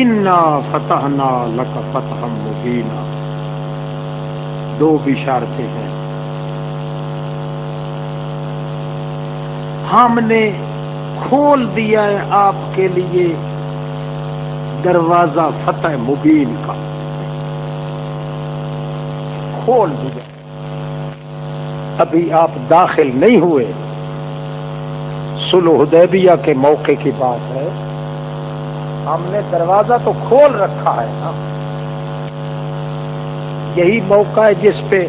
انا فتحنا لک فتح مبینہ دو بشارتیں ہیں۔ ہم نے کھول دیا ہے آپ کے لیے دروازہ فتح مبین کا۔ کھول دیا۔ ابھی آپ داخل نہیں ہوئے۔ سلو حدیبیہ کے موقع کی بات ہے۔ ہم نے دروازہ تو کھول رکھا ہے نا۔ یہی موقع ہے جس پہ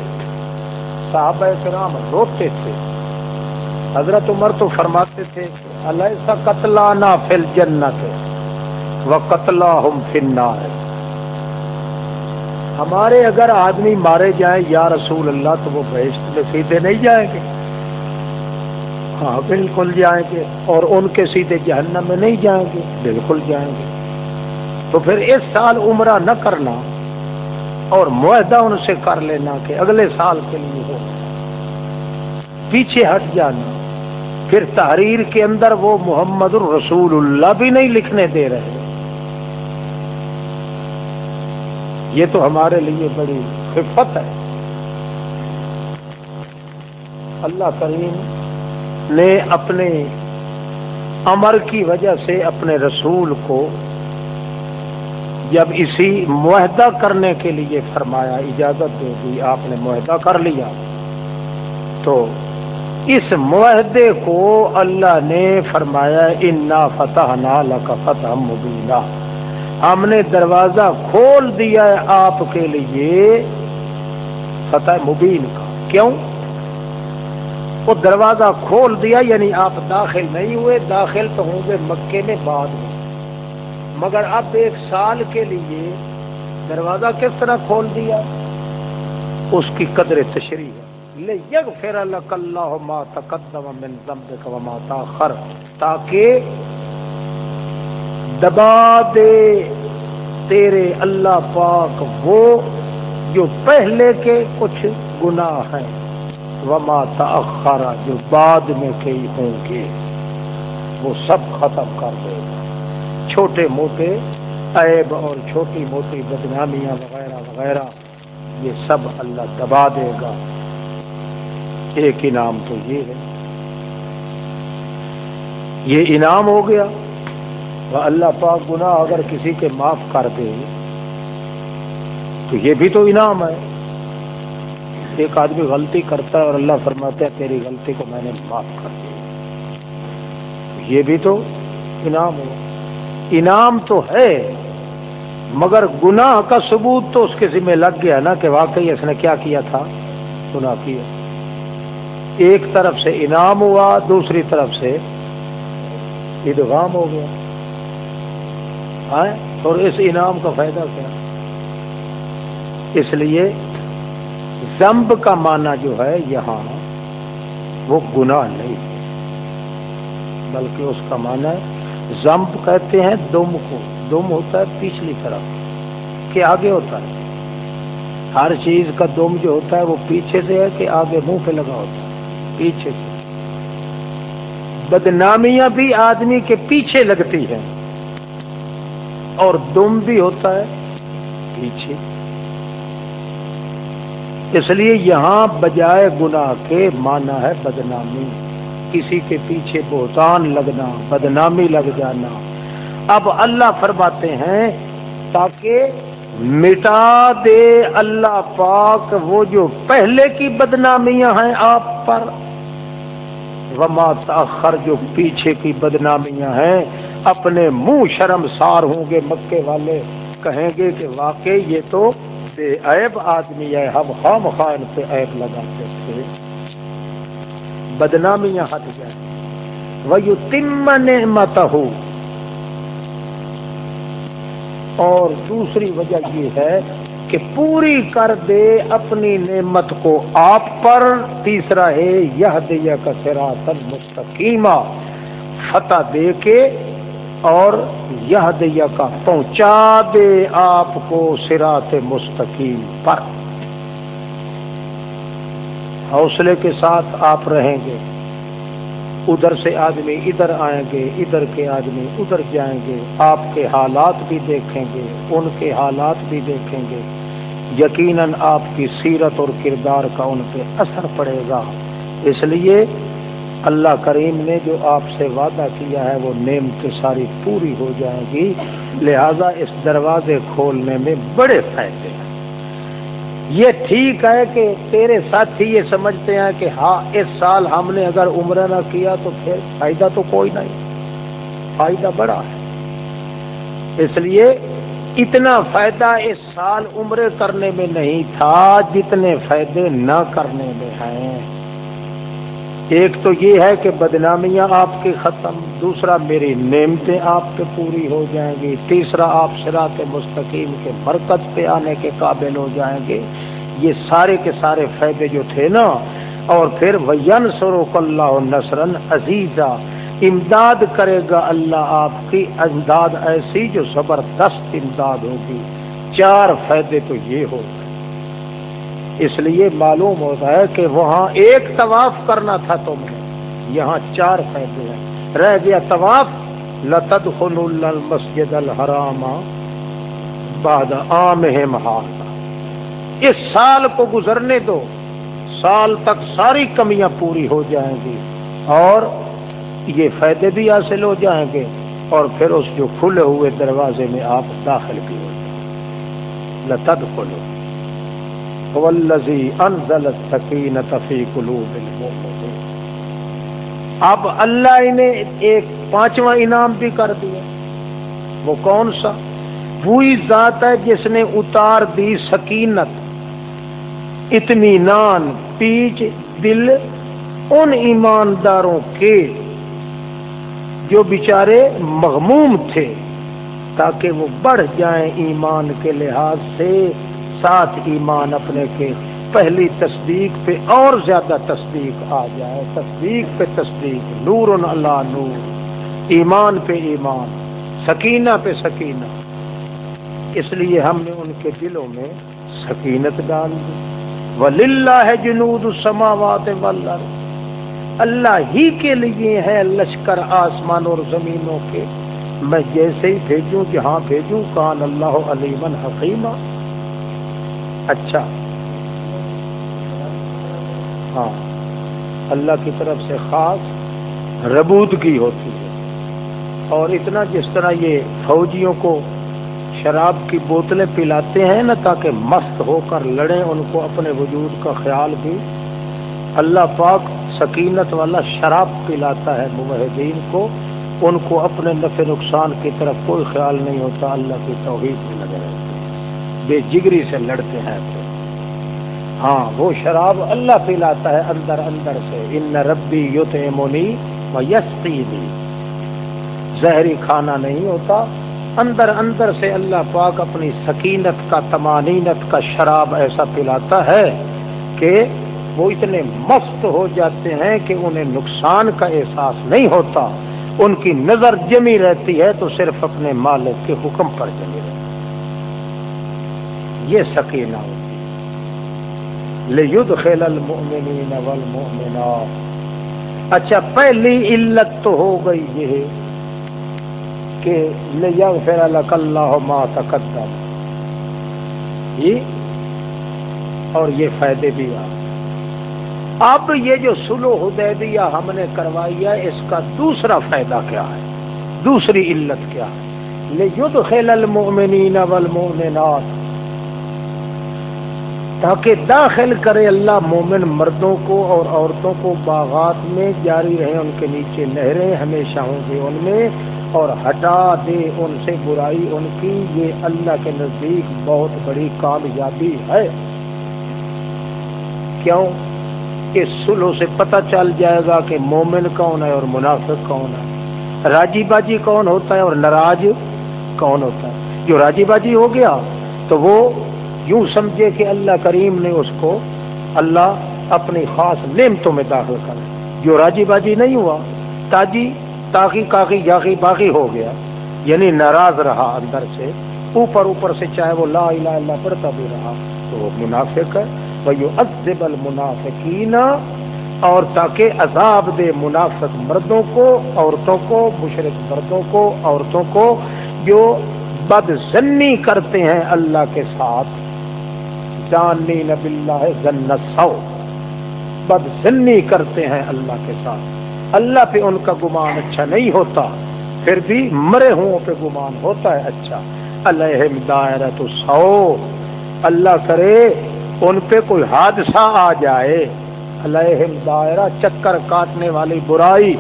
صحابہ کرام روتے تھے۔ حضرت عمر تو فرماتے تھے اللہ سا قتل فل جنت و قتلا ہم فنار ہے ہمارے اگر آدمی مارے جائیں، یا رسول اللہ، تو وہ بہشت میں سیدھے نہیں جائیں گے۔ ہاں بالکل جائیں گے اور ان کے سیدھے جہنم میں نہیں جائیں گے، بالکل جائیں گے۔ تو پھر اس سال عمرہ نہ کرنا اور معاہدہ ان سے کر لینا کہ اگلے سال کے لیے ہو۔ پیچھے ہٹ جانا۔ پھر تحریر کے اندر وہ محمد الرسول اللہ بھی نہیں لکھنے دے رہے۔ یہ تو ہمارے لیے بڑی خفت ہے۔ اللہ کریم نے اپنے امر کی وجہ سے اپنے رسول کو جب اسی معاہدہ کرنے کے لیے فرمایا، اجازت دے دی، آپ نے معاہدہ کر لیا۔ تو اس معاہدے کو اللہ نے فرمایا، انا فتح نال کا فتح مبینہ ہم نے دروازہ کھول دیا ہے آپ کے لیے فتح مبین کا۔ کیوں؟ وہ دروازہ کھول دیا یعنی آپ داخل نہیں ہوئے، داخل تو ہوں گے مکے میں بعد میں۔ مگر اب ایک سال کے لیے دروازہ کس طرح کھول دیا؟ اس کی قدر تشریح پھر اللہ ما تقدم من تاخر، تاکہ دبا دے تیرے اللہ پاک وہ جو پہلے کے کچھ گناہ ہیں وما تاخر جو بعد میں کئی ہوں گے، وہ سب ختم کر دے گا۔ چھوٹے موٹے، عیب اور چھوٹی موٹی بدنامیاں وغیرہ وغیرہ، یہ سب اللہ دبا دے گا۔ ایک انعام تو یہ ہے۔ یہ انعام ہو گیا۔ اللہ پاک گناہ اگر کسی کے معاف کر دے، تو یہ بھی تو انعام ہے۔ ایک آدمی غلطی کرتا ہے اور اللہ فرماتا ہے، تیری غلطی کو میں نے معاف کر دیا۔ یہ بھی تو انعام ہو۔ انعام تو ہے، مگر گناہ کا ثبوت تو اس کے ذمہ لگ گیا نا کہ واقعی اس نے کیا کیا تھا؟ گناہ کیا۔ ایک طرف سے انعام ہوا، دوسری طرف سے ادغام ہو گیا۔ اور اس انعام کا فائدہ کیا؟ اس لیے زمب کا معنی جو ہے یہاں، وہ گناہ نہیں بلکہ اس کا معنی ہے زمب کہتے ہیں دم کو۔ دم ہوتا ہے پچھلی طرف، کہ آگے ہوتا ہے۔ ہر چیز کا دم جو ہوتا ہے وہ پیچھے سے ہے، کہ آگے منہ پہ لگا ہوتا ہے۔ پیچھے سے۔ بدنامیاں بھی آدمی کے پیچھے لگتی ہیں۔ اور دم بھی ہوتا ہے پیچھے۔ اس لیے یہاں بجائے گناہ کے مانا ہے بدنامی۔ کسی کے پیچھے بہتان لگنا، بدنامی لگ جانا۔ اب اللہ فرماتے ہیں، تاکہ مٹا دے اللہ پاک وہ جو پہلے کی بدنامیاں ہیں آپ پر۔ وما تاخر جو پیچھے کی بدنامیاں ہیں، اپنے منہ شرم سار ہوں گے مکے والے۔ کہیں گے کہ واقعی یہ تو بے عیب آدمی ہے، ہم خام خان پہ عیب لگاتے تھے۔ بدنامیاں ہٹ جائیں وہ تم نعمت ہو اور دوسری وجہ یہ ہے کہ پوری کر دے اپنی نعمت کو آپ پر، تیسرا ہے یہ دیا کا سراتن مستقیمہ فتح دے کے اور یہ دیا کا پہنچا دے آپ کو سرات مستقیم پر۔ حوصلے کے ساتھ آپ رہیں گے۔ ادھر سے آدمی ادھر آئیں گے، ادھر کے آدمی ادھر جائیں گے۔ آپ کے حالات بھی دیکھیں گے، ان کے حالات بھی دیکھیں گے۔ یقیناً آپ کی سیرت اور کردار کا ان پہ اثر پڑے گا۔ اس لیے اللہ کریم نے جو آپ سے وعدہ کیا ہے، وہ نعمتیں ساری پوری ہو جائیں گی۔ لہذا اس دروازے کھولنے میں بڑے فائدے ہیں۔ یہ ٹھیک ہے کہ تیرے ساتھی یہ سمجھتے ہیں کہ ہاں اس سال ہم نے اگر عمرہ نہ کیا تو پھر فائدہ تو کوئی نہیں۔ فائدہ بڑا ہے۔ اس لیے اتنا فائدہ اس سال عمرے کرنے میں نہیں تھا جتنے فائدے نہ کرنے میں ہیں۔ ایک تو یہ ہے کہ بدنامیاں آپ کے ختم، دوسرا میری نعمتیں آپ پہ پوری ہو جائیں گی، تیسرا آپ شراط مستقیم کے برکت پہ آنے کے قابل ہو جائیں گے۔ یہ سارے کے سارے فائدے جو تھے نا، اور پھر وین سروک اللہ نسرن عزیزہ امداد کرے گا اللہ آپ کی امداد ایسی جو زبردست امداد ہوگی۔ چار فائدے تو یہ ہوگا اس لیے معلوم ہوتا ہے کہ وہاں ایک طواف کرنا تھا تمہیں یہاں چار فائدے ہیں۔ رہ گیا طواف لتد خن المسجد الحرام بعد عام اس سال کو گزرنے دو، سال تک ساری کمیاں پوری ہو جائیں گی اور یہ فائدے بھی حاصل ہو جائیں گے اور پھر اس جو کھلے ہوئے دروازے میں آپ داخل بھی ہو جائیں لتد والذی انزل السکینۃ فی قلوب المؤمنین اب اللہ نے ایک پانچواں انعام بھی کر دیا۔ وہ کون سا؟ وہی ذات ہے جس نے اتار دی سکینت۔ اتنی نان، پیچ، دل ان ایمانداروں کے جو بیچارے مغموم تھے تاکہ وہ بڑھ جائیں ایمان کے لحاظ سے۔ ساتھ ایمان اپنے کے پہلی تصدیق پہ اور زیادہ تصدیق آ جائے۔ تصدیق پہ تصدیق نور اللہ نور۔ ایمان پہ ایمان، سکینہ پہ سکینہ۔ اس لیے ہم نے ان کے دلوں میں سکینت ڈال دی۔ ولی ہے جنود السماوات والارض اللہ ہی کے لیے ہے لشکر آسمان اور زمینوں کے۔ میں جیسے ہی بھیجوں جہاں بھیجوں، کان اللہ علیمن حقیمہ اچھا۔ ہاں۔ اللہ کی طرف سے خاص ربودگی ہوتی ہے۔ اور اتنا جس طرح یہ فوجیوں کو شراب کی بوتلیں پلاتے ہیں نا تاکہ مست ہو کر لڑیں، ان کو اپنے وجود کا خیال بھی اللہ پاک سکینت والا شراب پلاتا ہے۔ مبحدین کو، ان کو اپنے نفع نقصان کی طرف کوئی خیال نہیں ہوتا۔ اللہ کی توحید میں لگے رہتے بے جگری سے لڑتے ہیں۔ ہاں وہ شراب اللہ پلاتا ہے اندر اندر سے۔ ان ربی یوت مونی و یستی زہری کھانا نہیں ہوتا۔ اندر اندر سے اللہ پاک اپنی سکینت کا، تمانینت کا شراب ایسا پلاتا ہے کہ وہ اتنے مست ہو جاتے ہیں کہ انہیں نقصان کا احساس نہیں ہوتا۔ ان کی نظر جمی رہتی ہے تو صرف اپنے مالک کے حکم پر جمی رہتی یہ سکینہ ہوتی خیل المؤمنین والمؤمنات۔ اچھا پہلی علت تو ہو گئی یہ کہ لیغفر لک اللہ ما تقدم۔ یہ اور یہ فائدے بھی آ اب یہ جو سلو حدیبیہ ہم نے کروائی ہے، اس کا دوسرا فائدہ کیا ہے؟ دوسری علت کیا ہے؟ لیدخل المؤمنین والمؤمنات۔ تاکہ داخل کرے اللہ مومن مردوں کو اور عورتوں کو باغات میں جاری رہے ان کے نیچے نہریں ہمیشہ ہوں گے ان میں اور ہٹا دے ان سے برائی ان کی۔ یہ اللہ کے نزدیک بہت بڑی کامیابی ہے۔ کیوں؟ کہ سلو سے پتہ چل جائے گا کہ مومن کون ہے اور منافق کون ہے۔ راجی باجی کون ہوتا ہے اور ناراض کون ہوتا ہے؟ جو راجی باجی ہو گیا تو وہ یوں سمجھے کہ اللہ کریم نے اس کو اللہ اپنی خاص نعمتوں میں داخل کر جو راجی باجی نہیں ہوا، تاجی تاغی کاغی جاغی باغی ہو گیا۔ یعنی ناراض رہا اندر سے۔ اوپر اوپر سے چاہے وہ لا الہ اللہ پڑھتا بھی رہا، تو وہ منافق ہے۔ وہ یو المنافقین اور تاکہ عذاب دے منافق مردوں کو، عورتوں کو مشرق مردوں کو، عورتوں کو جو بدزنی کرتے ہیں اللہ کے ساتھ۔ جانی نب اللہ ذن سو بد کرتے ہیں اللہ کے ساتھ۔ اللہ پہ ان کا گمان اچھا نہیں ہوتا، پھر بھی مرے ہوں پہ گمان ہوتا ہے اچھا۔ اللہ دائرہ تو سو اللہ کرے ان پہ کوئی حادثہ آ جائے۔ اللہ دائرہ، چکر کاٹنے والی برائی۔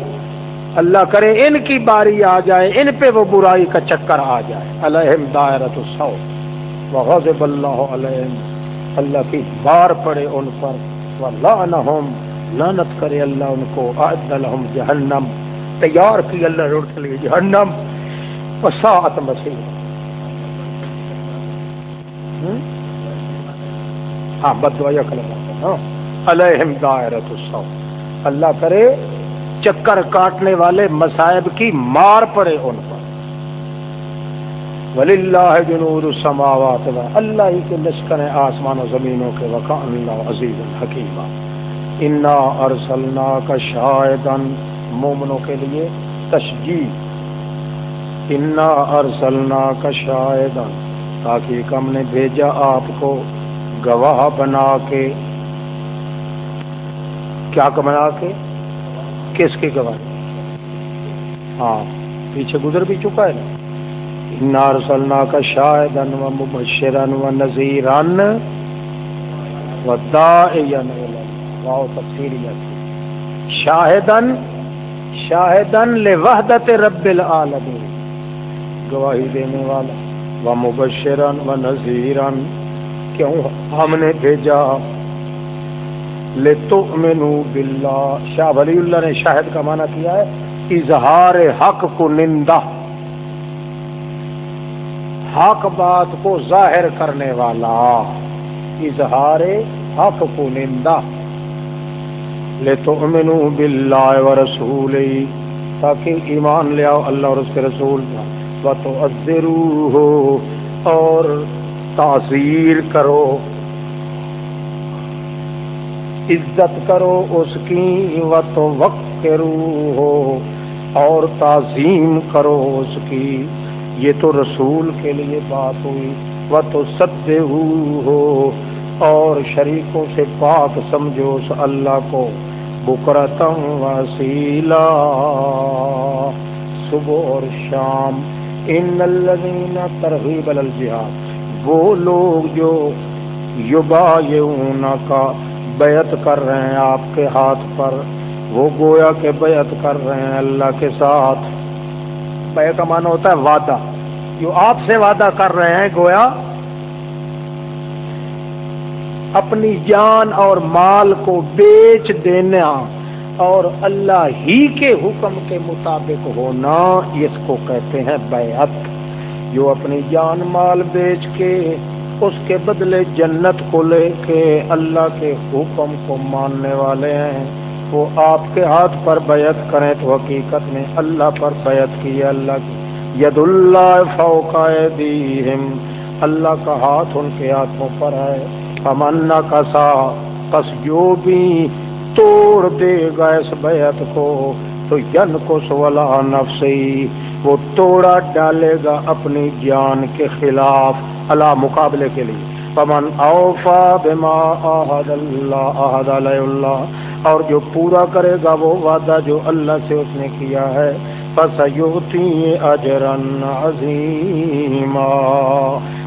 اللہ کرے ان کی باری آ جائے، ان پہ وہ برائی کا چکر آ جائے۔ اللہ دائرہ تو سو غضب اللہ علیہ اللہ کی بار پڑے ان پر۔ لعنہم لعنت کرے اللہ ان کو۔ عد لهم جہنم تیار کی اللہ روڈ کے لیے جہنم۔ وساعت مسیح ہاں بد دعا ہاں۔ علیہم دائرت السو اللہ کرے چکر کاٹنے والے مصائب کی مار پڑے ان پر ولی اللہ جنور السماوات اللہ ہی کے لشکر ہیں آسمان و زمینوں کے وقع اللہ عزیز الحکیم۔ انا ارسلنا کا شاہدن مومنوں کے لیے تشجیح انا ارسلنا کا شاہدن تاکہ ہم نے بھیجا آپ کو گواہ بنا کے۔ کیا بنا کے؟ کس کی گواہ؟ ہاں پیچھے گزر بھی چکا ہے نا؟ نار سلنا کا شاہد و مبشرن و نذیرن و داعین واو تفسیریت شاہدن شاہدن لوحدت رب العالمین۔ گواہی دینے والا۔ و مبشرن و نذیرن کیوں ہم نے بھیجا؟ لے تو شاہ ولی اللہ نے شاہد کا معنی کیا ہے۔ اظہار حق کو نندا حق بات کو ظاہر کرنے والا۔ اظہار حق کو نندا۔ لے تو امن بلا و رسول تاکہ ایمان لے آؤ اللہ اور اس کے رسول کا تو ہو اور تعزیر کرو۔ عزت کرو اس کی۔ و تو وقت ہو اور تعظیم کرو اس کی۔ یہ تو رسول کے لیے بات ہوئی۔ و تو سد ہو اور شریکوں سے پاک سمجھو اس اللہ کو۔ بکرتم وسیلا صبح اور شام۔ ان الذین ترغیب الجہاد وہ لوگ جو یوبا کا بیعت کر رہے ہیں آپ کے ہاتھ پر، وہ گویا کے بیعت کر رہے ہیں اللہ کے ساتھ۔ بے کا مانا ہوتا ہے، وعدہ۔ جو آپ سے وعدہ کر رہے ہیں، گویا اپنی جان اور مال کو بیچ دینا اور اللہ ہی کے حکم کے مطابق ہونا، اس کو کہتے ہیں بیعت۔ جو اپنی جان، مال بیچ کے اس کے بدلے جنت کو لے کے اللہ کے حکم کو ماننے والے ہیں وہ آپ کے ہاتھ پر بیعت کریں تو حقیقت میں اللہ پر بیعت کی ہے اللہ کی۔ ید اللہ فوقا اللہ کا ہاتھ ان کے ہاتھوں پر ہے۔ امنا کا سا پس جو بھی توڑ دے گا اس بیعت کو، تو ین کو سولا نفسی، وہ توڑا ڈالے گا اپنی جان کے خلاف اللہ مقابلے کے لیے۔ پمن اوفا بما احد اللہ احد علیہ اللہ اور جو پورا کرے گا وہ وعدہ جو اللہ سے اس نے کیا ہے۔ پس یوتی اجرن عظیم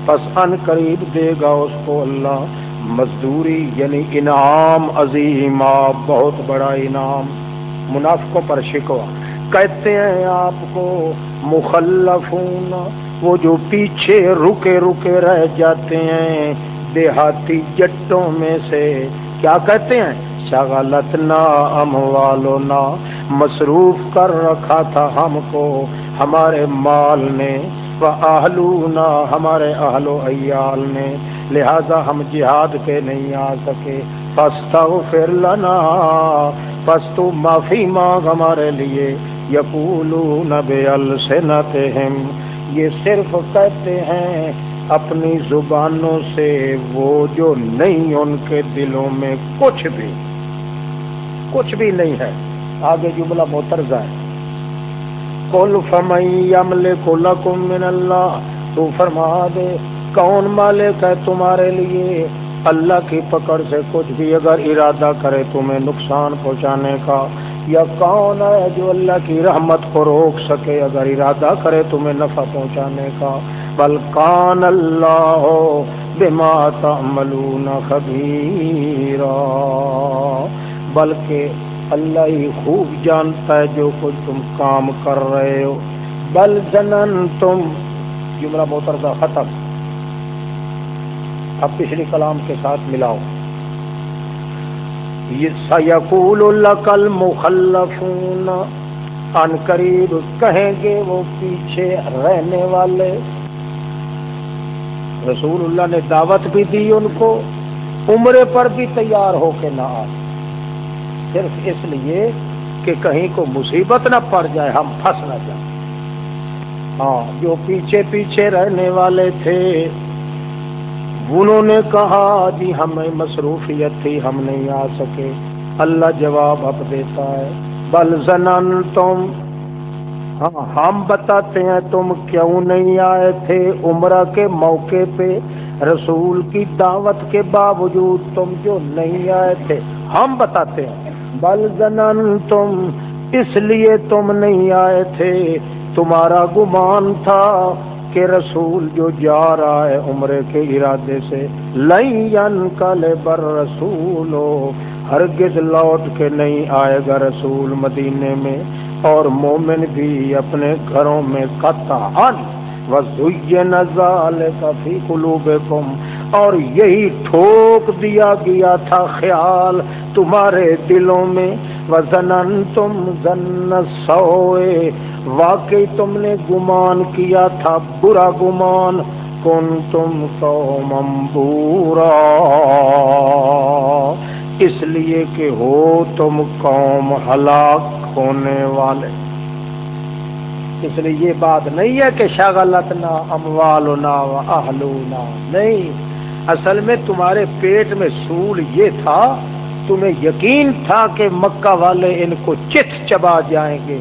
پس ان قریب دے گا اس کو اللہ۔ مزدوری یعنی انعام عظیم بہت بڑا انعام۔ منافقوں پر شکوا کہتے ہیں آپ کو، مخلفون، وہ جو پیچھے رکے رکے رہ جاتے ہیں، دیہاتی جٹوں میں سے۔ کیا کہتے ہیں؟ شغلت نہ مصروف کر رکھا تھا ہم کو، ہمارے مال نے۔ وہ آہلو نہ ہمارے اہل و عیال نے۔ لہذا ہم جہاد پہ نہیں آ سکے۔ پستا پھر لنا، پس تو معافی مانگ ہمارے لیے۔ یقولون بألسنتهم یہ صرف کہتے ہیں اپنی زبانوں سے، وہ جو نہیں ان کے دلوں میں کچھ بھی۔ کچھ بھی نہیں ہے۔ آگے جملہ موترزہ ہے۔ کل فمئی کو لکم من اللہ۔ تو فرما دے، کون مالک ہے تمہارے لیے؟ اللہ کی پکڑ سے کچھ بھی اگر ارادہ کرے تمہیں نقصان پہنچانے کا۔ یا کون ہے جو اللہ کی رحمت کو روک سکے اگر ارادہ کرے تمہیں نفع پہنچانے کا؟ بل کان اللہ ہو بما تعملون خبیرا۔ بلکہ اللہ ہی خوب جانتا ہے جو کچھ تم کام کر رہے ہو۔ بل جنن تم جملہ محترضہ ختم۔ اب پچھلی کلام کے ساتھ ملاؤ۔ سیقول کل مخلفون ان قریب کہیں گے وہ پیچھے رہنے والے۔ رسول اللہ نے دعوت بھی دی ان کو، عمرے پر بھی تیار ہو کے نہ آئے۔ صرف اس لیے کہ کہیں کو مصیبت نہ پڑ جائے، ہم پھنس نہ جائیں۔ ہاں جو پیچھے پیچھے رہنے والے تھے، انہوں نے کہا جی ہمیں مصروفیت تھی، ہم نہیں آ سکے۔ اللہ جواب اب دیتا ہے، بل زنان تم ہاں ہم بتاتے ہیں، تم کیوں نہیں آئے تھے عمرہ کے موقع پہ؟ رسول کی دعوت کے باوجود تم جو نہیں آئے تھے، ہم بتاتے ہیں۔ بل زنان تم اس لیے تم نہیں آئے تھے۔ تمہارا گمان تھا کہ رسول جو جا رہا ہے عمرے کے ارادے سے لین کل بر رسول ہرگز لوٹ کے نہیں آئے گا رسول مدینے میں۔ اور مومن بھی اپنے گھروں میں قطع نزال کافی قلوب اور یہی ٹھوک دیا گیا تھا خیال تمہارے دلوں میں وزن تم زن سوئے۔ واقعی تم نے گمان کیا تھا، برا گمان۔ کن تم ممبورا اس لیے کہ ہو تم قوم ہلاک ہونے والے۔ اس لیے یہ بات نہیں ہے کہ شاغلت نہ، اموال نہ نہ، نہیں۔ اصل میں تمہارے پیٹ میں سول یہ تھا تمہیں یقین تھا کہ مکہ والے ان کو چت چبا جائیں گے۔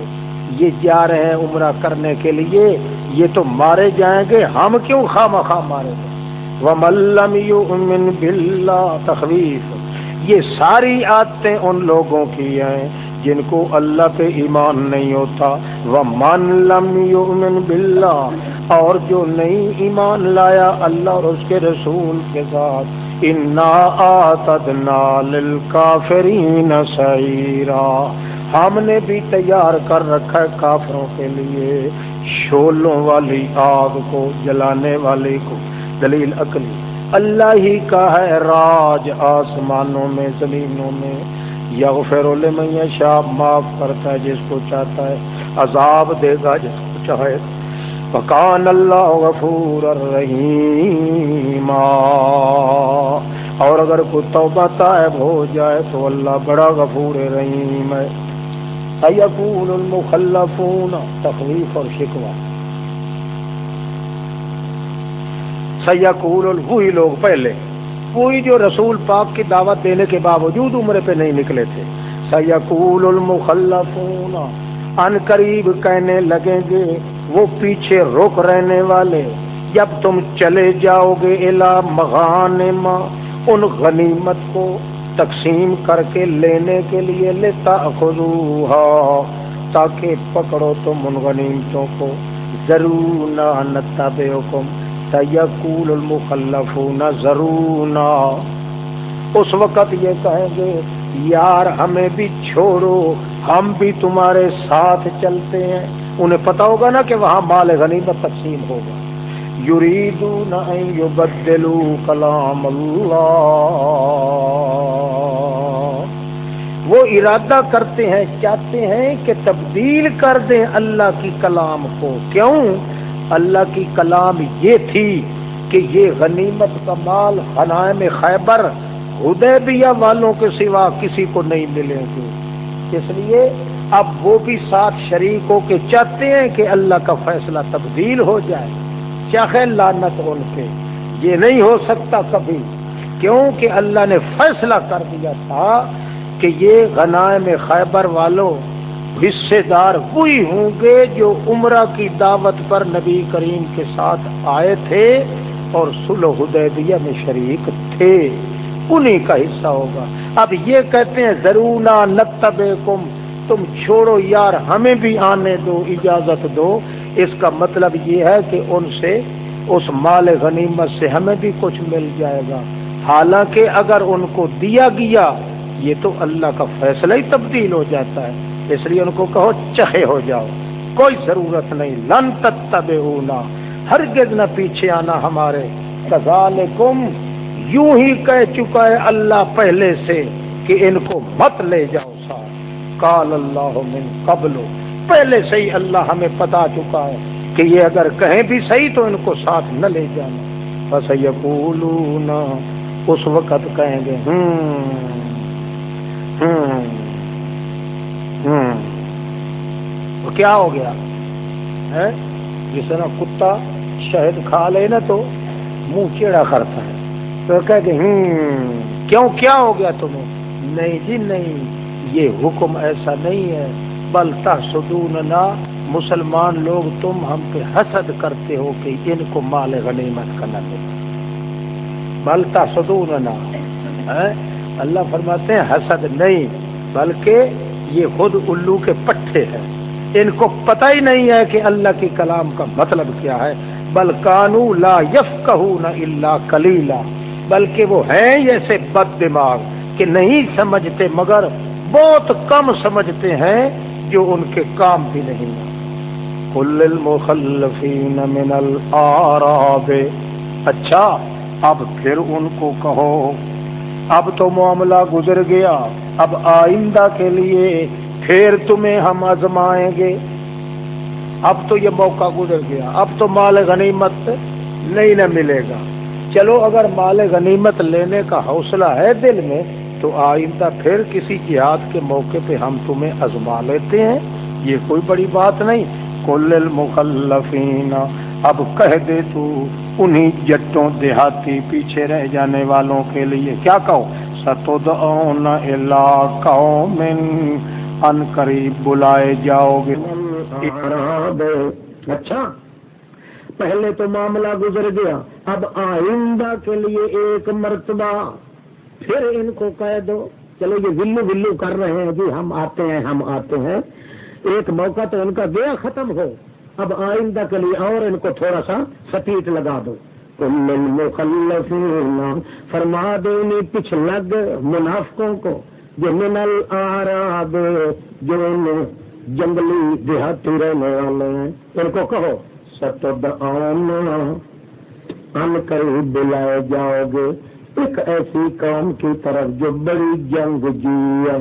یہ جا رہے ہیں عمرہ کرنے کے لیے۔ یہ تو مارے جائیں گے۔ ہم کیوں خام خواہ مارے گے وہ ملم تخویف یہ ساری آتے ان لوگوں کی ہیں جن کو اللہ پہ ایمان نہیں ہوتا۔ وہ من لم یؤمن باللہ اور جو نہیں ایمان لایا اللہ اور اس کے رسول کے ساتھ۔ انا آتدنا للکافرین سعیرا ہم نے بھی تیار کر رکھا ہے کافروں کے لیے۔ شولوں والی آگ کو، جلانے والے کو۔ دلیل عقلی۔ اللہ ہی کا ہے راج آسمانوں میں، زمینوں میں۔ یا لمن شاہ معاف کرتا ہے جس کو چاہتا ہے، عذاب دے گا جس کو چاہے۔ پکان اللہ غفور الرحیم اور اگر کوئی توبہ طائب ہو جائے تو اللہ بڑا غفور رحیم ہے۔ سیقول المخلفون تخویف اور شکوا سیقول وہی لوگ پہلے، وہی جو رسول پاک کی دعوت دینے کے باوجود عمرے پہ نہیں نکلے تھے۔ سیقول المخلفون، ان قریب کہنے لگیں گے وہ پیچھے رک رہنے والے۔ جب تم چلے جاؤ گے الا مغانما ان غنیمت کو تقسیم کر کے لینے کے لیے لیتا خزوہ تاکہ پکڑو تم ان غنیمتوں کو۔ ضرور نہ نتا بے حکم تیقول المخلف نہ ضرور نہ اس وقت یہ کہیں گے، یار ہمیں بھی چھوڑو، ہم بھی تمہارے ساتھ چلتے ہیں۔ انہیں پتا ہوگا نا کہ وہاں مال غنیمت تقسیم ہوگا۔ یریدون ان یبدلوا کلام اللہ۔ وہ ارادہ کرتے ہیں، چاہتے ہیں کہ تبدیل کر دیں اللہ کی کلام کو۔ کیوں؟ اللہ کی کلام یہ تھی کہ یہ غنیمت کا مال حنائم خیبر حدیبیہ والوں کے سوا کسی کو نہیں ملیں گے۔ اس لیے اب وہ بھی ساتھ شریک ہو کے چاہتے ہیں کہ اللہ کا فیصلہ تبدیل ہو جائے۔ چاہے لانت ان کے۔ یہ نہیں ہو سکتا کبھی کیوں کہ اللہ نے فیصلہ کر دیا تھا کہ یہ غنائم خیبر والوں حصے دار وہی ہوں گے جو عمرہ کی دعوت پر نبی کریم کے ساتھ آئے تھے اور سلو حدیبیہ میں شریک تھے۔ انہی کا حصہ ہوگا۔ اب یہ کہتے ہیں ضرور نتب کم تم چھوڑو یار، ہمیں بھی آنے دو، اجازت دو۔ اس کا مطلب یہ ہے کہ ان سے، اس مال غنیمت سے ہمیں بھی کچھ مل جائے گا۔ حالانکہ اگر ان کو دیا گیا، یہ تو اللہ کا فیصلہ ہی تبدیل ہو جاتا ہے۔ اس لیے ان کو کہو چہے ہو جاؤ۔ کوئی ضرورت نہیں۔ لن تب ہرگز نہ پیچھے آنا ہمارے۔ کم یوں ہی کہہ چکا ہے اللہ پہلے سے کہ ان کو مت لے جاؤ۔ ساتھ کال اللہ من قبل. پہلے سے ہی اللہ ہمیں پتا چکا ہے کہ یہ اگر کہیں بھی صحیح تو ان کو ساتھ نہ لے جانا. بس یقولون اس وقت کہیں گے ہوں کیا ہو گیا؟ جس طرح کتا شہد کھا لے نا تو منہ چیڑا کرتا ہے. تو کہہ کہ ہوں کیوں، کیا ہو گیا تمہیں؟ نہیں جی نہیں. یہ حکم ایسا نہیں ہے۔ بل تحسدون نہ مسلمان لوگ تم ہم پہ حسد کرتے ہو کہ ان کو مال غنیمت کا نہ لے بل تحسدون نہ ہاں؟ اللہ فرماتے ہیں حسد نہیں، بلکہ یہ خود الو کے پٹھے ہیں۔ ان کو پتہ ہی نہیں ہے کہ اللہ کی کلام کا مطلب کیا ہے۔ بل کانو لا یف نہ اللہ کلیلا بلکہ وہ ہیں ایسے بد دماغ کہ نہیں سمجھتے مگر بہت کم سمجھتے ہیں جو ان کے کام بھی نہیں کل المخلفین من الاراب اچھا اب پھر ان کو کہو۔ اب تو معاملہ گزر گیا۔ اب آئندہ کے لیے پھر تمہیں ہم آزمائیں گے۔ اب تو یہ موقع گزر گیا۔ اب تو مال غنیمت نہیں نہ ملے گا۔ چلو، اگر مال غنیمت لینے کا حوصلہ ہے دل میں تو آئندہ پھر کسی جہاد کے موقع پہ ہم تمہیں ازما لیتے ہیں۔ یہ کوئی بڑی بات نہیں۔ کل المخلفین اب کہہ دے تو انہی جٹوں دیہاتی پیچھے رہ جانے والوں کے لیے۔ کیا کہو ستود قوم ان قریب بلائے جاؤ گے۔ اچھا پہلے تو معاملہ گزر گیا۔ اب آئندہ کے لیے ایک مرتبہ پھر ان کو کہہ دو، چلو یہ ولو ولو کر رہے ہیں جی ہم آتے ہیں، ہم آتے ہیں۔ ایک موقع تو ان کا گیا ختم ہو۔ اب آئندہ کے لیے اور ان کو تھوڑا سا سپیٹ لگا دو۔ فرما دو پچھ لگ منافقوں کو، جو منل آراب جو جنگلی دیہاتی رہنے والے ہیں۔ ان کو کہو ستد ان قریب بلائے جاؤ گے۔ ایک ایسی قوم کی طرف جو بڑی جنگ جی ہے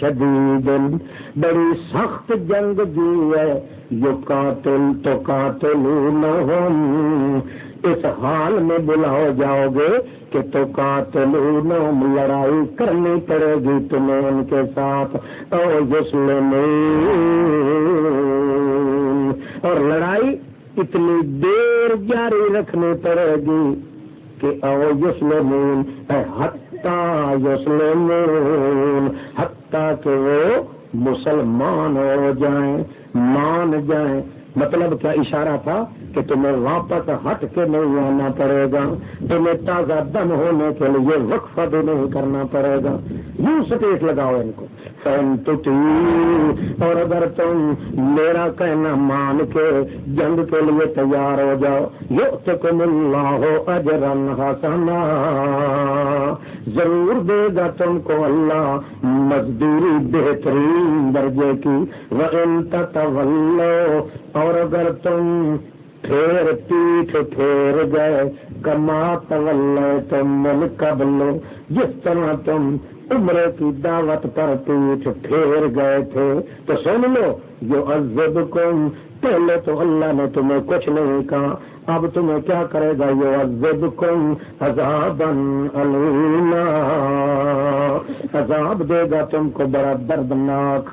شدید، بڑی سخت جنگ جی ہے جو قاتل تو قاتل اس حال میں بلاؤ جاؤ گے کہ تو قاتل لڑائی کرنی پڑے گی تمہیں ان کے ساتھ۔ اور لڑائی اتنی دیر جاری رکھنی پڑے گی۔ کہ او یسلمون حتی یسلمون، حتی کہ وہ مسلمان ہو جائیں، مان جائیں۔ مطلب کیا اشارہ تھا کہ تمہیں واپس ہٹ کے نہیں آنا پڑے گا؟ تمہیں تازہ دم ہونے کے لیے وقفہ بھی نہیں کرنا پڑے گا۔ یوں سٹیٹ لگاؤ ان کو۔ اور اگر تم میرا کہنا مان کے جنگ کے لیے تیار ہو جاؤ یہ تو اللہ ہو اجرن حسنا ضرور دے گا تم کو اللہ مزدوری بہترین درجے کی وہ ان اور اگر تم پھر پیٹ پھیر گئے کما تول تم من قبل جس طرح تم عمرے کی دعوت پر پیٹ پھیر گئے تھے۔ تو سن لو جو عزب کم پہلے تو اللہ نے تمہیں کچھ نہیں کہا، اب تمہیں کیا کرے گا یہ عزب کم عذاب عذاب دے گا تم کو بڑا دردناک۔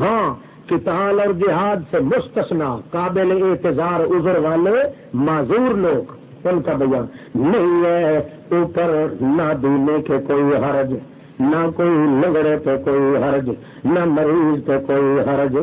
ہاں اور جہاد سے مستثنا، قابل اعتظار عذر والے معذور لوگ، ان کا بیان۔ نہیں ہے اوپر نہ دینے کے کوئی حرج، نہ کوئی لگڑے پہ کوئی حرج، نہ مریض پہ کوئی حرج۔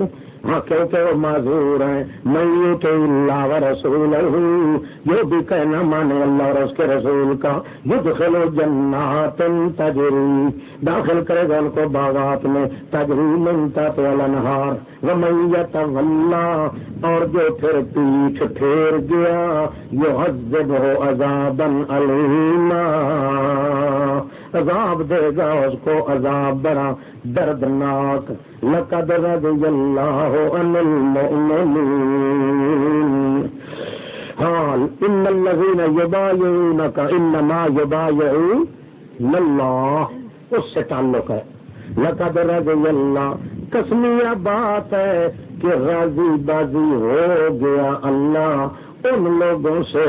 ہاں کیونکہ وہ معذور ہیں میں یہ تو اللہ و رسول ہوں یہ بھی کہنا مانے اللہ اور اس کے رسول کا یدھ خلو جنات تجری داخل کرے گا ان کو باغات میں تجری منتا تو النہار ومیت واللہ اور جو پھر پیٹھ پھیر گیا یہ حضب ہو عذابا علیما عذاب دے گا اس کو عذاب بڑا دردناک، لقد رضی اللہ عن المؤمنین حال ان الذین یبایعونک انما یبایعون اللہ اس سے تعلق ہے. لقد رضی اللہ کسمیہ بات ہے کہ راضی بازی ہو گیا اللہ ان لوگوں سے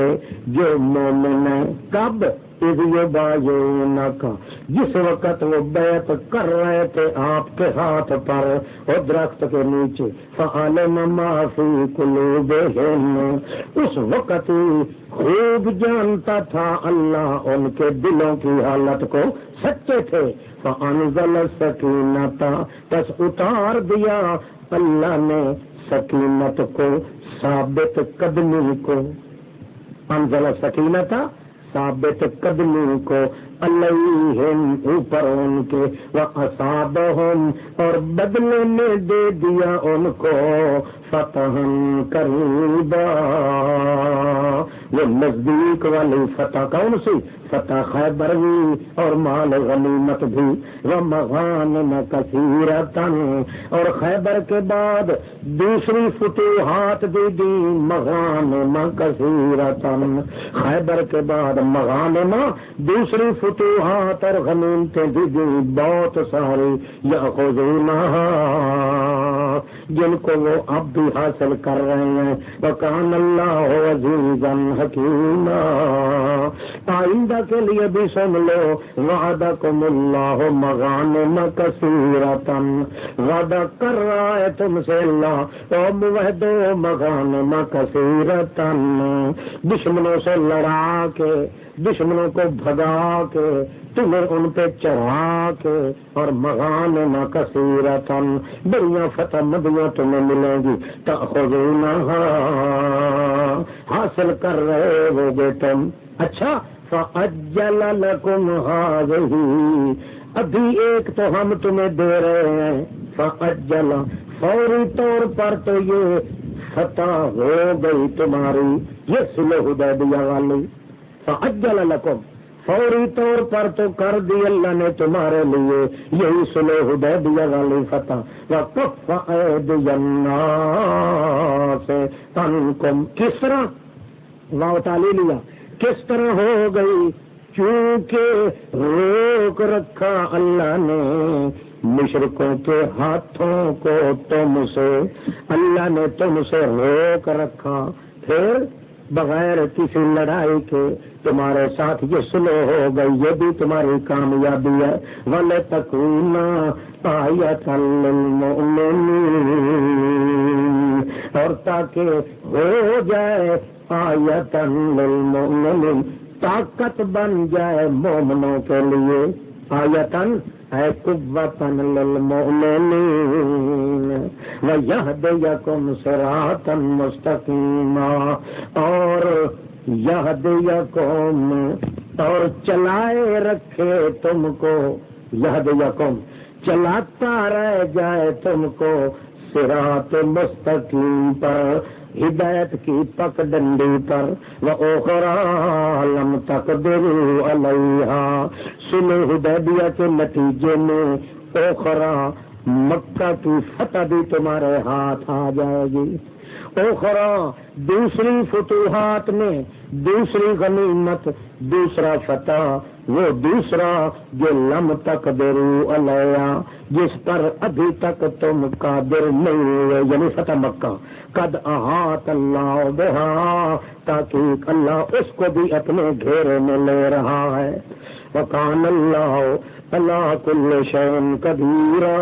جو مومن ہے کب؟ کا جس وقت وہ بیت کر رہے تھے آپ کے ہاتھ پر اور درخت کے نیچے معافی کلو اس وقت خوب جانتا تھا اللہ ان کے دلوں کی حالت کو سچے تھے۔ فانزل سکینت بس اتار دیا۔ اللہ نے سکینت کو، ثابت قدمی کو۔ انزل سکینت ثابت قدموں کو اللہ اوپر ان کے وہ اور بدلے میں دے دیا ان کو فتح کریبا وہ نزدیک والی فتح کون سی؟ فتح خیبر بھی اور مال غنیمت بھی وہ مغان میں کثیر اور خیبر کے بعد دوسری فتوحات دی دی، مغان میں خیبر کے بعد مغان دوسری فتوحات اور غنیمتیں بھی دی، بہت ساری۔ یا جن کو وہ اب بھی حاصل کر رہے ہیں۔ وکان اللہ عزیزن حکیم آئندہ کے لیے بھی سن لو۔ وعدہ کم اللہ مغان کثیرتن وعدہ کر رہا ہے تم سے اللہ۔ او موحدو مغان کثیرتن دشمنوں سے لڑا کے، دشمنوں کو بھگا کے، تمہیں ان پہ چڑھا کے۔ اور مغان نہ کثیرتن بڑیاں فتح مدیاں تمہیں ملیں گی۔ تخذونہا حاصل کر رہے ہو گے تم۔ اچھا فَأَجَّلَ لَكُمْ هَذِهِ ابھی ایک تو ہم تمہیں دے رہے ہیں۔ فَأَجَّلَ، فوری طور پر تو یہ فتح ہو گئی تمہاری۔ یہ سلو حدیبیہ والی۔ فَأَجَّلَ لَكُمْ، فوری طور پر تو کر دی اللہ نے تمہارے لیے۔ یہی سلو حدیبیہ والی فتح وَقَفَ عَيْدِ سے تنکم کس طرح؟ واؤ تالی لیا۔ کس طرح ہو گئی؟ کیونکہ روک رکھا اللہ نے مشرقوں کے ہاتھوں کو تم سے، اللہ نے تم سے روک رکھا۔ پھر بغیر کسی لڑائی کے تمہارے ساتھ یہ سلو ہو گئی، یہ بھی تمہاری کامیابی ہے۔ ولے تک اور تاکہ ہو جائے آیتن طاقت بن جائے مومنوں کے لیے۔ آیتن ہے قوتن للمؤمنین۔ ویہدیکم صراطا مستقیما اور یہدیکم اور چلائے رکھے تم کو۔ یہدیکم چلاتا رہ جائے تم کو۔ صراط مستقیم پر، ہدایت کی پک ڈنڈی پر وہ لم تک درو علیہ سنو ہدیبیہ کے نتیجے میں اوخرا مکہ کی فتح بھی تمہارے ہاتھ آ جائے گی۔ اوخرا دوسری فتوحات میں، دوسری غنیمت، دوسرا فتح، وہ دوسرا جو لم تک درو علیہ جس پر ابھی تک تم قادر نہیں ہوئے یعنی فتح مکہ۔ قد احاط اللہ بہا، تاکہ اللہ اس کو بھی اپنے گھیرے میں لے رہا ہے۔ وکان اللہ اللہ کل شین کبیرا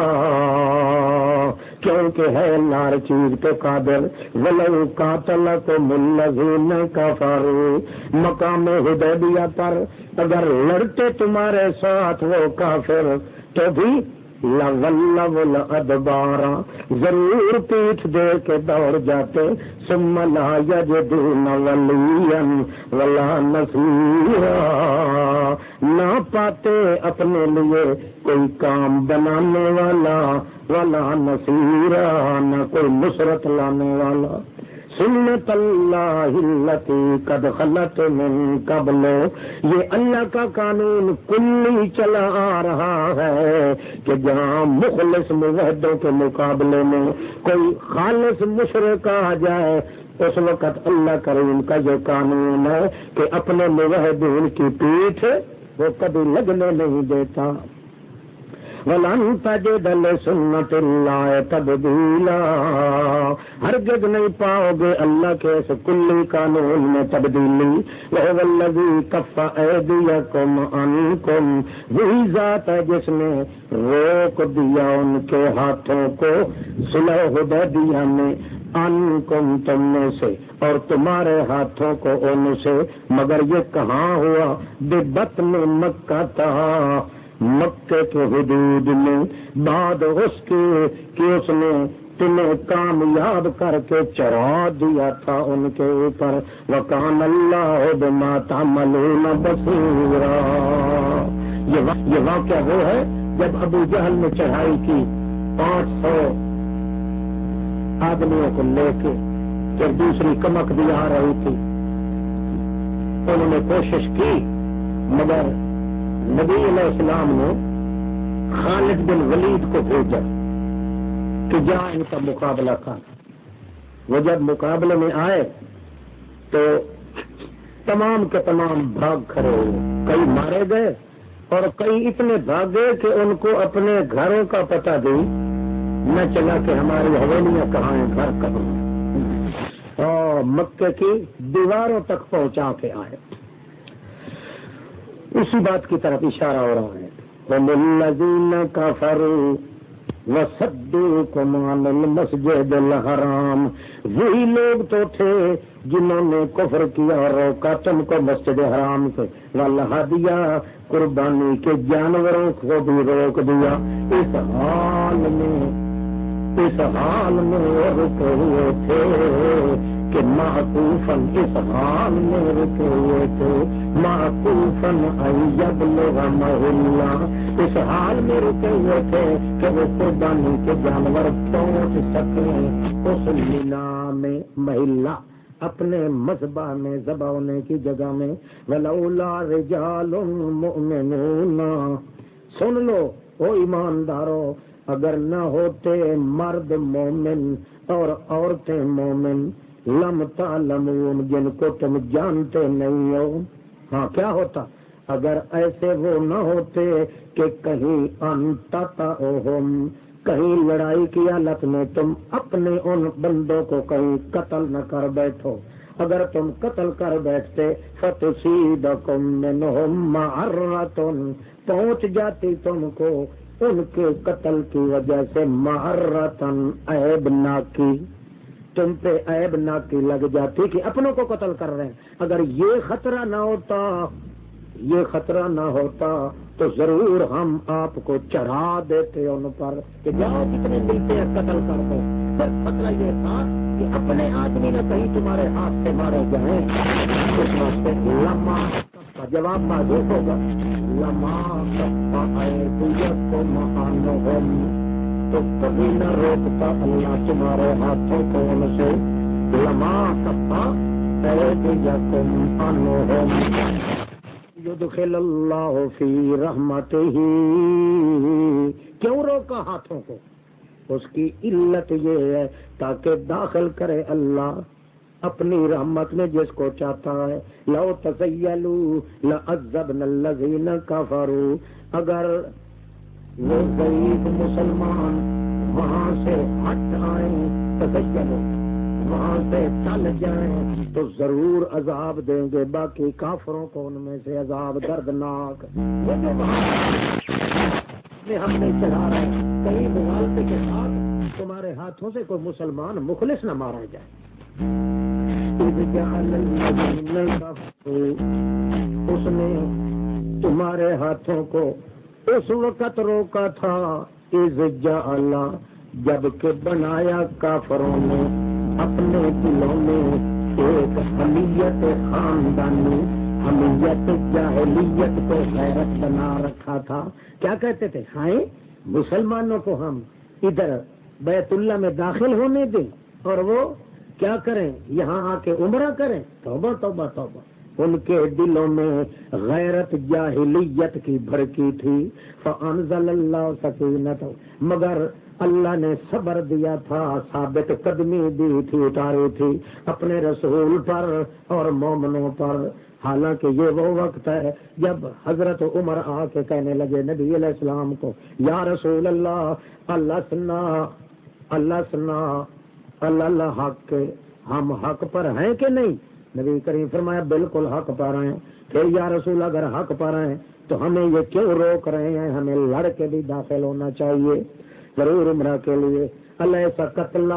کیونکہ ہے نار چیز کے قادر ولو قاتل کو ملزین کفر مقام ہدیبیہ پر اگر لڑتے تمہارے ساتھ وہ کافر، تو بھی ادبارا، ضرور پیٹھ دے کے دوڑ جاتے سم لا یجدون ولین ولا نصیرا۔ نہ پاتے اپنے لیے کوئی کام بنانے والا، ولا نصیرا، نہ کوئی نصرت لانے والا۔ سنت اللہ قد خلط من قبل. یہ اللہ کا قانون کلی چلا آ رہا ہے کہ جہاں مخلص موحدوں کے مقابلے میں کوئی خالص مشرق آ جائے، اس وقت اللہ کریم کا یہ قانون ہے کہ اپنے موحدین کی پیٹھ وہ کبھی لگنے نہیں دیتا۔ ولن تجد لسنت اللہ تبدیلا۔ ہرگز نہیں پاؤ گے اللہ کے اس کلی قانون میں تبدیلی۔ وہ الذی کف ایدیکم عنکم۔ وہی ذات ہے جس نے روک دیا ان کے ہاتھوں کو۔ صلح حدیبیہ میں ان کم تم میں سے اور تمہارے ہاتھوں کو ان سے۔ مگر یہ کہاں ہوا؟ بے بت میں مکہ تھا۔ مکے کے حدود میں بعد اس کے کہ اس نے تمہیں کامیاب کر کے چرا دیا تھا ان کے اوپر۔ وکان اللہ ماتا ملون بسورا یہ واقعہ وہ ہے جب ابو جہل نے چڑھائی کی پانچ سو آدمیوں کو لے کے جب دوسری کمک بھی آ رہی تھی۔ انہوں نے کوشش کی مگر نبی علیہ السلام نے خالد بن ولید کو بھیجا کہ جا ان کا مقابلہ کر۔ وہ جب مقابلے میں آئے تو تمام کے تمام بھاگ کھڑے ہوئے۔ کئی مارے گئے اور کئی اتنے بھاگے کہ ان کو اپنے گھروں کا پتہ دی نہ چلا کہ ہماری حویلیاں کہاں ہیں، گھر کہاں اور مکے کی دیواروں تک پہنچا کے آئے۔ اسی بات کی طرف اشارہ ہو رہا ہے۔ کا فرو کمان مسجد الحرام۔ وہی لوگ تو تھے جنہوں نے کفر کیا روکا تم کو مسجد حرام سے۔ وہ دیا قربانی کے جانوروں کو بھی روک دیا۔ اس حال میں، اس حال میں رکے ہوئے تھے کہ محفوفن اس حال میں رکے ہوئے تھے۔ محفوفن ایب لوگ محلہ۔ اس حال میں رکے ہوئے تھے کہ وہ قربانی کے جانور پہنچ سکیں اس مینا میں محلہ۔ اپنے مذبح میں ذبح ہونے کی جگہ میں۔ ولولا رجال مؤمنون۔ سن لو او ایماندارو، اگر نہ ہوتے مرد مومن اور عورتیں مومن، لم تعلمون جن کو تم جانتے نہیں ہو۔ ہاں کیا ہوتا؟ اگر ایسے وہ نہ ہوتے کہ کہیں انتا کہیں لڑائی کی حالت میں تم اپنے ان بندوں کو کہیں قتل نہ کر بیٹھو۔ اگر تم قتل کر بیٹھتے فتح پہنچ جاتی تم کو ان کے قتل کی وجہ سے محرتن عیب نہ کی تم پہ عیب نہ کی لگ جاتی کہ اپنوں کو قتل کر رہے ہیں۔ اگر یہ خطرہ نہ ہوتا، یہ خطرہ نہ ہوتا تو ضرور ہم آپ کو چڑھا دیتے ان پر کہ جاؤ کتنے ملتے ہیں قتل کر دو۔ خطرہ یہ تھا کہ اپنے آدمی نے کہیں تمہارے ہاتھ سے مارے جائیں اس واسطے لما جواب معذوف ہوگا۔ لما کو تو کبھی نہ روکتا اللہ تمہارے ہاتھوں کو ان سے لما کپا دل اللہ فی رحمت ہی کیوں روکا ہاتھوں کو؟ اس کی علت یہ ہے تاکہ داخل کرے اللہ اپنی رحمت میں جس کو چاہتا ہے۔ لو تسیلو لعذبن الذین کفروا۔ اگر وہ غریب مسلمان وہاں سے ہٹ آئے تو وہاں سے چل جائیں تو ضرور عذاب دیں گے۔ باقی کافروں کو ان میں سے عذاب دردناک۔ ہم نے چڑھا رہے کئی مغالطے کے ساتھ تمہارے ہاتھوں سے کوئی مسلمان مخلص نہ مارا جائے۔ اس نے تمہارے ہاتھوں کو اس وقت روکا تھا از اللہ جبکہ بنایا کافروں نے اپنے دلوں میں ایک حمیت خاندانی، حمیت جاہلیت کو حیرت بنا رکھا تھا۔ کیا کہتے تھے؟ ہائے مسلمانوں کو ہم ادھر بیت اللہ میں داخل ہونے دیں اور وہ کیا کریں؟ یہاں آ کے عمرہ کریں۔ توبہ توبہ توبہ۔ ان کے دلوں میں غیرت جاہلیت کی بھڑکی تھی۔ فانزل اللہ سکینت مگر اللہ نے صبر دیا تھا، ثابت قدمی دی تھی، اتاری تھی اپنے رسول پر اور مومنوں پر۔ حالانکہ یہ وہ وقت ہے جب حضرت عمر آ کے کہنے لگے، نبی علیہ السلام کو، یا رسول اللہ اللہ سنا اللہ سنا اللہ حق ہم حق پر ہیں کہ نہیں؟ نبی کریم فرمایا، بالکل حق پا رہے ہیں پھر یا رسول اگر حق پا رہے ہیں تو ہمیں یہ کیوں روک رہے ہیں؟ ہمیں لڑ کے بھی داخل ہونا چاہیے۔ ضرور عمرہ کے لیے۔ اللہ سا قتل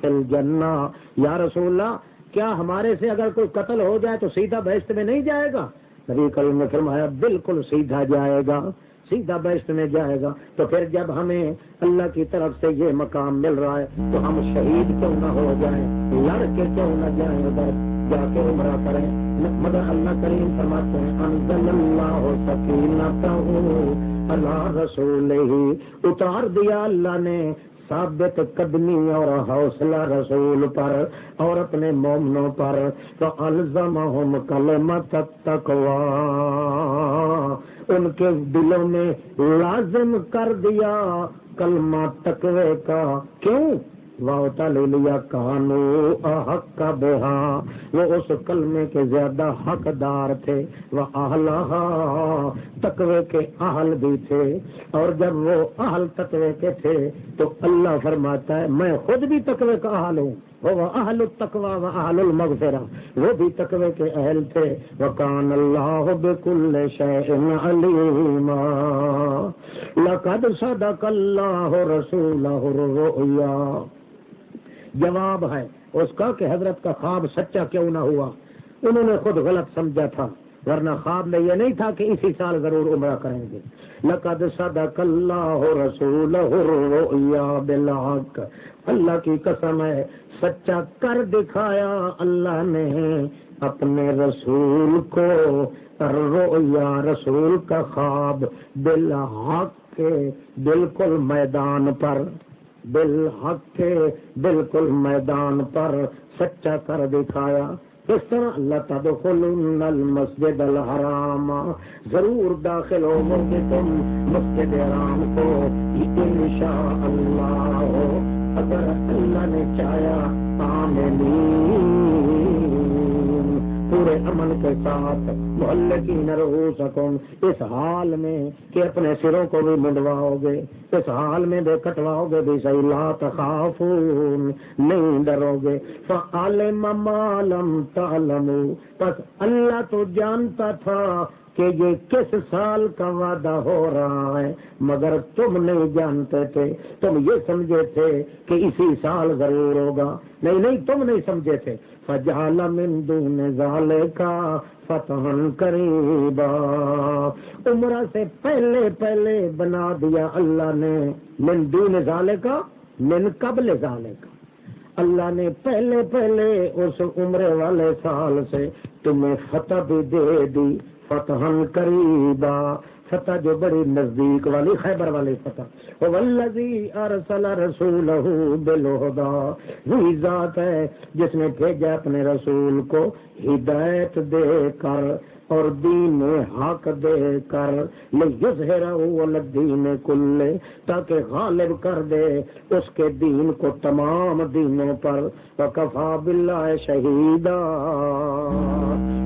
فل جنا یا رسول اللہ، کیا ہمارے سے اگر کوئی قتل ہو جائے تو سیدھا بحث میں نہیں جائے گا؟ نبی کریم نے فرمایا، بالکل سیدھا جائے گا۔ سیدھا بیسٹ میں جائے گا۔ تو پھر جب ہمیں اللہ کی طرف سے یہ مقام مل رہا ہے تو ہم شہید کیوں نہ ہو جائیں؟ لڑ کے کیوں نہ جائیں؟ ادھر جا کے عمرہ کریں مگر اللہ کریم فرماتے ہیں، انزل اللہ سکینہ اللہ رسول ہی اتار دیا اللہ نے ثابت قدمی اور حوصلہ رسول پر اور اپنے مومنوں پر تو الزم کلمت تقوا ان کے دلوں میں لازم کر دیا کلمہ تقوی کا۔ کیوں؟ کانو حق کا بہا وہ اس کلمے کے زیادہ حقدار تھے وہ اہلہا تقوی کے اہل بھی تھے اور جب وہ اہل تقوی کے تھے تو اللہ فرماتا ہے، میں خود بھی تقوی کا اہل ہوں۔ وہ اہل التقوا و اہل المغفرہ وہ بھی تقوی کے اہل تھے۔ وہ کان اللہ بکل شیء علیما لقد صدق اللہ رسولہ الرؤیا جواب ہے۔ اس کا کہ حضرت کا خواب سچا کیوں نہ ہوا۔ انہوں نے خود غلط سمجھا تھا، ورنہ خواب میں یہ نہیں تھا کہ اسی سال ضرور عمرہ کریں گے۔ لقد صدق اللہ رسول بالحق۔ اللہ کی قسم ہے، سچا کر دکھایا اللہ نے اپنے رسول کو۔ رویا رسول کا خواب بالحق کے بالکل میدان پر۔ بالحق کے بالکل میدان پر سچا کر دکھایا۔ اس طرح اللہ تدخل المسجد الحرام۔ ضرور داخل ہو گے تم مسجد حرام کو۔ انشاء اللہ اگر اللہ نے چاہیا پورے امن کے ساتھ محلے کی نرو سکون اس حال میں کہ اپنے سروں کو بھی منڈواؤ گے، اس حال میں بھی کٹواؤ گے، بھی صحیح، لا تخافون، نہیں ڈرو گے۔ فعالم مالم تعلم بس اللہ تو جانتا تھا کہ یہ کس سال کا وعدہ ہو رہا ہے؟ مگر تم نہیں جانتے تھے۔ تم یہ سمجھے تھے کہ اسی سال ضرور ہوگا۔ نہیں نہیں، تم نہیں سمجھے تھے۔ فجال من دون ظالے کا فتح قریبا۔ عمرہ سے پہلے پہلے بنا دیا اللہ نے۔ من دون ظالے کا من قبل ظالے کا اللہ نے پہلے پہلے اس عمرے والے سال سے تمہیں فتح بھی دے دی۔ فتح قریبا فتح جو بڑی نزدیک والی خیبر والی فتح۔ ولزی ارسل رسول وہی ذات ہے جس نے بھیجا اپنے رسول کو ہدایت دے کر اور دین حق دے کر۔ دین کل تاکہ غالب کر دے اس کے دین کو تمام دینوں پر۔ وکفا باللہ شہیدا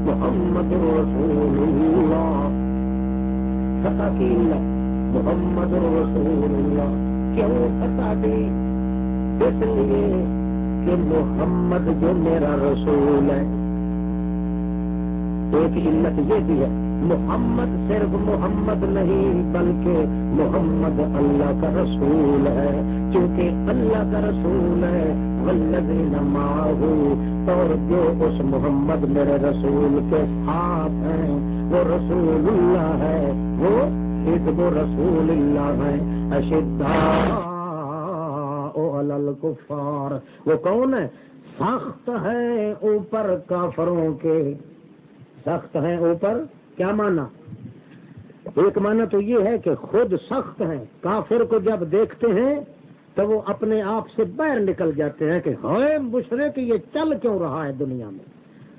محمد رسول اللہ. کی محمد رسول اللہ. کیوں فتح دی؟ اس لیے کہ محمد جو میرا رسول ہے، ایک علت یہ بھی ہے، محمد صرف محمد نہیں، بلکہ محمد اللہ کا رسول ہے۔ کیونکہ اللہ کا رسول ہے اور جو اس محمد میرے رسول کے ساتھ ہیں، وہ رسول اللہ ہے، وہ حزب رسول اللہ ہے۔ اشدا الکفار، وہ کون ہے؟ سخت ہے اوپر کافروں کے۔ سخت ہیں اوپر، کیا مانا؟ ایک مانا تو یہ ہے کہ خود سخت ہیں۔ کافر کو جب دیکھتے ہیں تو وہ اپنے آپ سے باہر نکل جاتے ہیں کہ ہائے بشرے کہ یہ چل کیوں رہا ہے دنیا میں؟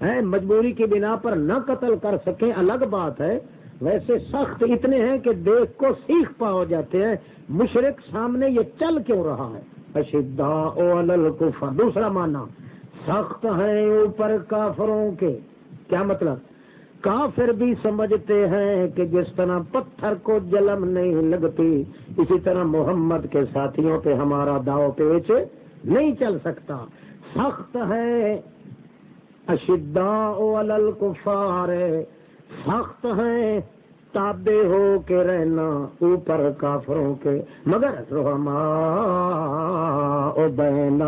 ہے مجبوری کی بنا پر نہ قتل کر سکیں، الگ بات ہے۔ ویسے سخت اتنے ہیں کہ دیکھ کو سیکھ پا ہو جاتے ہیں۔ مشرق سامنے یہ چل کیوں رہا ہے؟ اشدا او دوسرا مانا سخت ہیں اوپر کافروں کے۔ کیا مطلب؟ کافر بھی سمجھتے ہیں کہ جس طرح پتھر کو جلم نہیں لگتی، اسی طرح محمد کے ساتھیوں پہ ہمارا داؤ پیچ نہیں چل سکتا۔ سخت ہے۔ اشدا الکفار۔ سخت ہے۔ تابے ہو کے رہنا اوپر کافروں کے، مگر رحما او بہن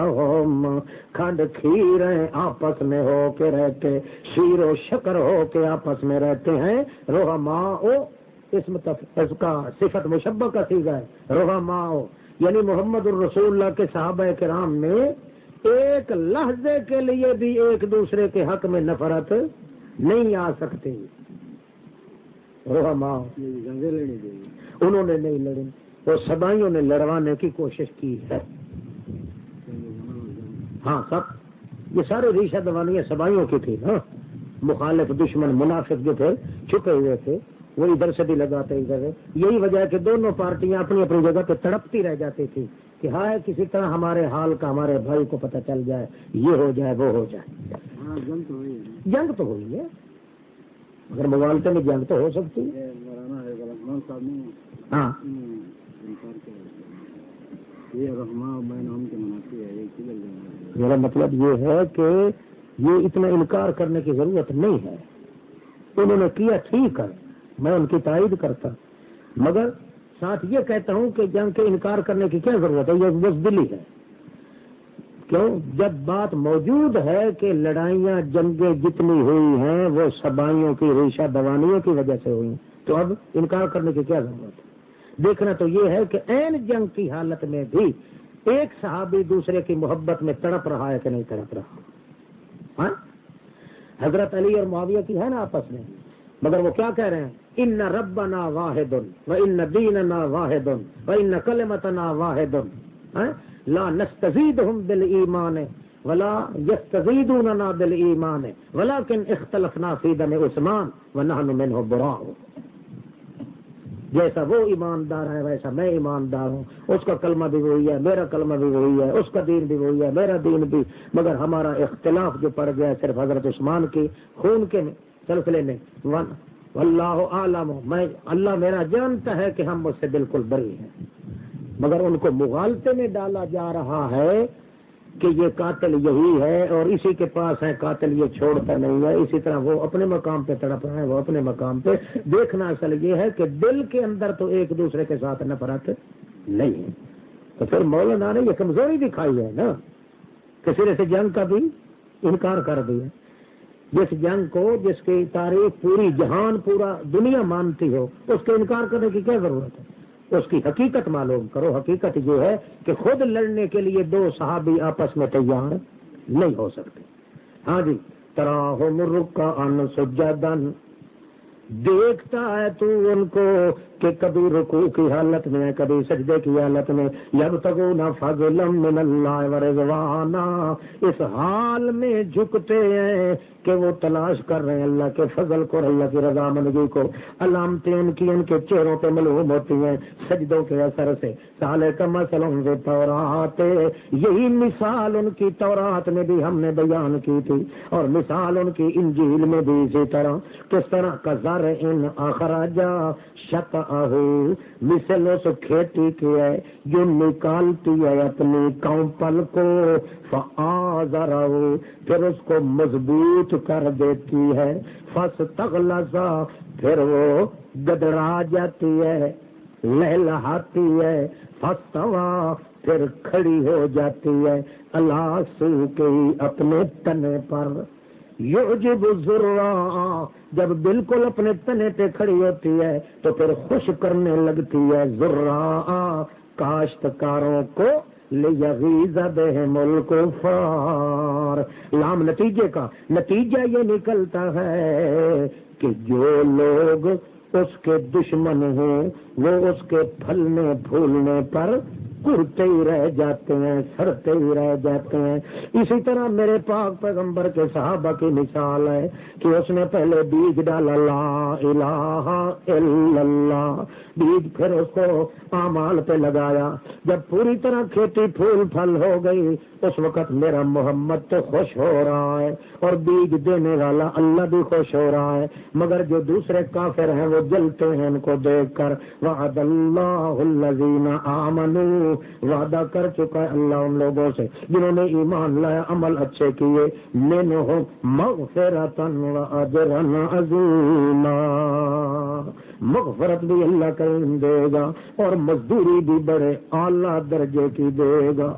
کھنڈ کھیر آپس میں ہو کے رہتے، شیر و شکر ہو کے آپس میں رہتے ہیں۔ روحما او اس اس کا صفت مشبہ کا سیگا ہے۔ روحما او یعنی محمد الرسول اللہ کے صحابہ کرام میں ایک لحظے کے لیے بھی ایک دوسرے کے حق میں نفرت نہیں آ سکتی۔ انہوں نے نہیں لڑی۔ وہ سبائیوں نے لڑوانے کی کوشش کی ہے۔ ہاں سب۔ یہ سارے ریشہ دوانیاں سبائیوں کی تھی نا۔ مخالف دشمن منافق جو تھے چھپے ہوئے تھے۔ وہ ادھر سے بھی لگاتے ادھر یہی وجہ ہے کہ دونوں پارٹیاں اپنی اپنی جگہ پہ تڑپتی رہ جاتی تھی کہ ہائے کسی طرح ہمارے حال کا ہمارے بھائی کو پتہ چل جائے یہ ہو جائے وہ ہو جائے۔ ہاں، جنگ تو ہوئی ہے۔ اگر موالتے میں جنگ تو ہو سکتی ہاں۔ میرا مطلب یہ ہے کہ یہ اتنا انکار کرنے کی ضرورت نہیں ہے۔ انہوں نے کیا ٹھیک ہے میں ان کی تائید کرتا۔ مگر ساتھ یہ کہتا ہوں کہ جنگ کے انکار کرنے کی کیا ضرورت ہے؟ یہ بس دلی ہے۔ کیوں جب بات موجود ہے کہ لڑائیاں جنگیں جتنی ہوئی ہیں، وہ سبائیوں کی، ریشہ دوانیوں کی وجہ سے ہوئی تو اب انکار کرنے کی کیا ضرورت ہے؟ دیکھنا تو یہ ہے کہ این جنگ کی حالت میں بھی ایک صحابی دوسرے کی محبت میں تڑپ رہا ہے کہ نہیں تڑپ رہا۔ ہاں؟ حضرت علی اور معاویہ کی ہے نا آپس میں۔ مگر وہ کیا کہہ رہے ہیں؟ ان نہ رب نا واحد ان دین نا واحد و ان کلمت نا واحد لا نستزیدهم بالایمان ولا يستزيدوننا بالایمان ولكن اختلفنا في دم عثمان ونحن منه براء. جیسا وہ ایماندار ہے، ویسا میں ایماندار ہوں۔ اس کا کلمہ بھی وہی ہے، میرا کلمہ بھی وہی ہے، اس کا دین بھی وہی ہے، میرا دین بھی۔ مگر ہمارا اختلاف جو پڑ گیا صرف حضرت عثمان کی، خون کے سلسلے میں۔ اللہ عالم میں اللہ میرا جانتا ہے کہ ہم اس سے بالکل بری ہیں۔ مگر ان کو مغالطے میں ڈالا جا رہا ہے کہ یہ قاتل یہی ہے اور اسی کے پاس ہے، قاتل یہ چھوڑتا نہیں ہے۔ اسی طرح وہ اپنے مقام پہ تڑپ رہے ہیں وہ اپنے مقام پہ۔ دیکھنا اصل یہ ہے کہ دل کے اندر تو ایک دوسرے کے ساتھ نفرت نہیں۔ ہے تو پھر مولانا نے یہ کمزوری دکھائی ہے نا کہ سرے سے جنگ کا بھی انکار کر دیا۔ جس جنگ کو جس کی تاریخ پوری جہان پورا دنیا مانتی ہو، اس کے انکار کرنے کی کیا ضرورت ہے؟ اس کی حقیقت معلوم کرو۔ حقیقت یہ ہے کہ خود لڑنے کے لیے دو صحابی آپس میں تیار نہیں ہو سکتے۔ ہاں جی تراہ مرک کا ان سجادن دیکھتا ہے تو ان کو کہ کبھی رکو کی حالت میں، کبھی سجدے کی حالت میں جب تک من اللہ ورضوانا اس حال میں جھکتے ہیں کہ وہ تلاش کر رہے ہیں اللہ کے فضل کو اللہ کی رضا مندگی کو۔ علامتیں ان کی ان کے چہروں پہ معلوم ہوتی ہیں سجدوں کے اثر سے۔ سالے کا مسلم سے تورات یہی مثال ان کی تورات میں بھی ہم نے بیان کی تھی۔ اور مثال ان کی انجیل میں بھی اسی طرح۔ کس طرح کا ذر ان آخراجا شک مثل اس کھیتی کی ہے جو نکالتی ہے اپنی کمپل کو۔ فآزرہ پھر اس کو مضبوط کر دیتی ہے۔ فس تغلزا پھر وہ گدرا جاتی ہے لہلہاتی ہے۔ فستوا پھر کھڑی ہو جاتی ہے۔ اللہ سو کے اپنے تنے پر۔ یوجب ذرا جب بالکل اپنے تنے پہ کھڑی ہوتی ہے تو پھر خوش کرنے لگتی ہے، ذرا کاشتکاروں کو ملک فار۔ لام نتیجے کا نتیجہ یہ نکلتا ہے کہ جو لوگ اس کے دشمن ہیں وہ اس کے پھلنے پھولنے پر کرتے ہی رہ جاتے ہیں، سڑتے ہی رہ جاتے ہیں۔ اسی طرح میرے پاک پیغمبر کے صحابہ کی مثال ہے کہ اس نے پہلے بیج ڈالا، لا الہ الا اللہ۔ بیج پھر اس کو امال پہ لگایا۔ جب پوری طرح کھیتی پھول پھل ہو گئی، اس وقت میرا محمد تو خوش ہو رہا ہے اور بیج دینے والا اللہ بھی خوش ہو رہا ہے۔ مگر جو دوسرے کافر ہیں، وہ جلتے ہیں ان کو دیکھ کر۔ وعد اللہ الذین آمنوا۔ وعدہ کر چکا ہے اللہ ان لوگوں سے۔ جنہوں نے ایمان لایا، عمل اچھے کیے۔ منہم مغفرتا و اجرا عظیما۔ مغفرت بھی اللہ کریم دے گا اور مزدوری بھی بڑے اعلیٰ درجے کی دے گا۔